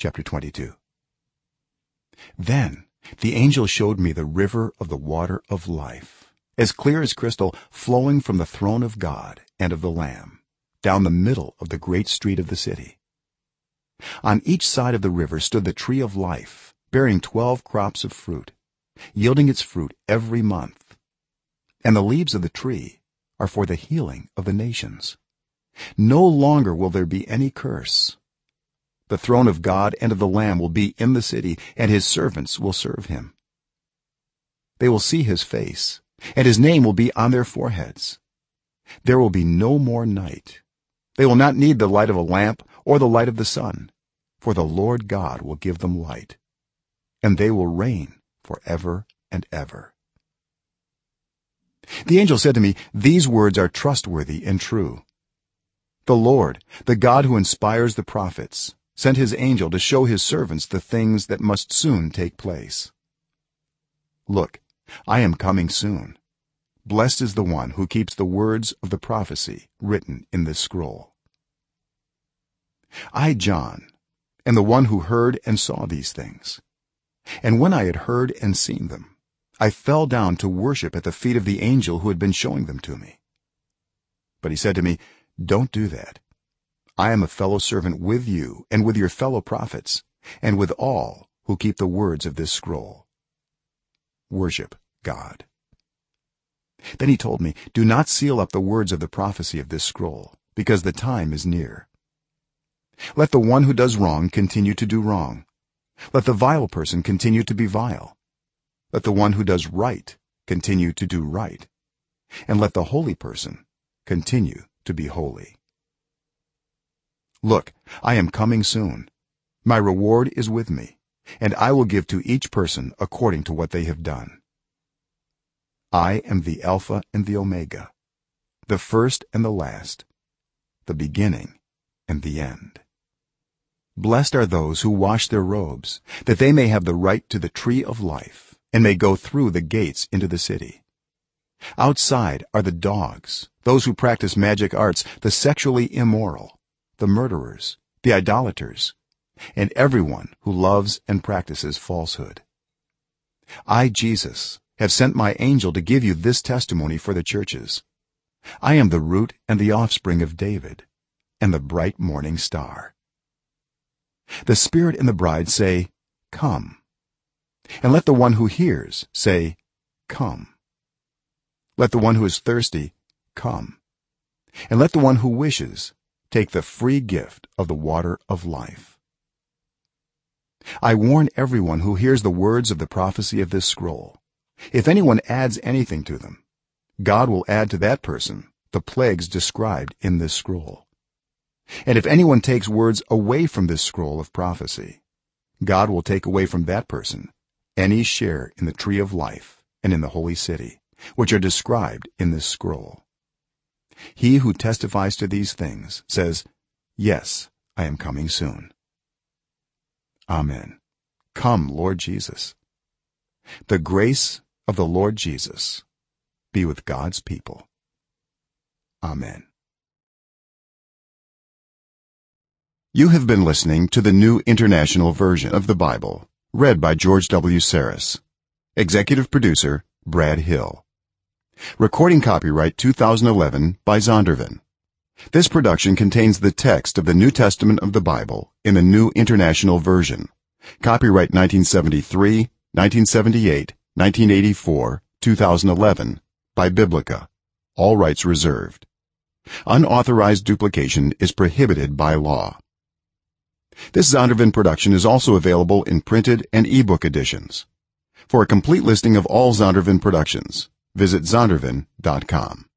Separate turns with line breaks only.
chapter 22 then the angel showed me the river of the water of life as clear as crystal flowing from the throne of god and of the lamb down the middle of the great street of the city. On each side of the river stood the tree of life bearing 12 crops of fruit yielding its fruit every month. And the leaves of the tree are for the healing of the nations. No longer will there be any curse the throne of god and of the lamb will be in the city and his servants will serve him. They will see his face and his name will be on their foreheads. There will be no more night. They will not need the light of a lamp or the light of the sun for the lord god will give them light and they will reign forever and ever. The angel said to me these words are trustworthy and true. The lord the god who inspires the prophets sent his angel to show his servants the things that must soon take place. Look i am coming soon. Blessed is the one who keeps the words of the prophecy written in this scroll. I john am the one who heard and saw these things. And when i had heard and seen them i fell down to worship at the feet of the angel who had been showing them to me. But he said to me don't do that i am a fellow servant with you and with your fellow prophets and with all who keep the words of this scroll. Worship god. Then he told me do not seal up the words of the prophecy of this scroll because the time is near. Let the one who does wrong continue to do wrong. Let the vile person continue to be vile. Let the one who does right continue to do right. And let the holy person continue to be holy look i am coming soon. My reward is with me and i will give to each person according to what they have done. I am the alpha and the omega the first and the last the beginning and the end. Blessed are those who wash their robes that they may have the right to the tree of life and may go through the gates into the city. Outside are the dogs those who practice magic arts the sexually immoral the murderers the idolaters and everyone who loves and practices falsehood. I jesus have sent my angel to give you this testimony for the churches. I am the root and the offspring of david and the bright morning star. The spirit and the bride say come. And let the one who hears say come. Let the one who is thirsty come. And let the one who wishes take the free gift of the water of life. I warn everyone who hears the words of the prophecy of this scroll. If anyone adds anything to them god will add to that person the plagues described in this scroll. And if anyone takes words away from this scroll of prophecy god will take away from that person any share in the tree of life and in the holy city which are described in this scroll he who testifies to these things says yes i am coming soon. Amen. Come lord jesus. The grace of the lord jesus be with god's people. Amen. You have been listening to the new international version of the bible read by george w. Sarris executive producer brad hill recording copyright 2011 by zondervan. This production contains the text of the new testament of the bible in the new international version. Copyright 1973 1978 1984 2011 by biblica. All rights reserved. Unauthorized duplication is prohibited by law. This zondervan production is also available in printed and ebook editions. For a complete listing of all zondervan productions visit zondervan.com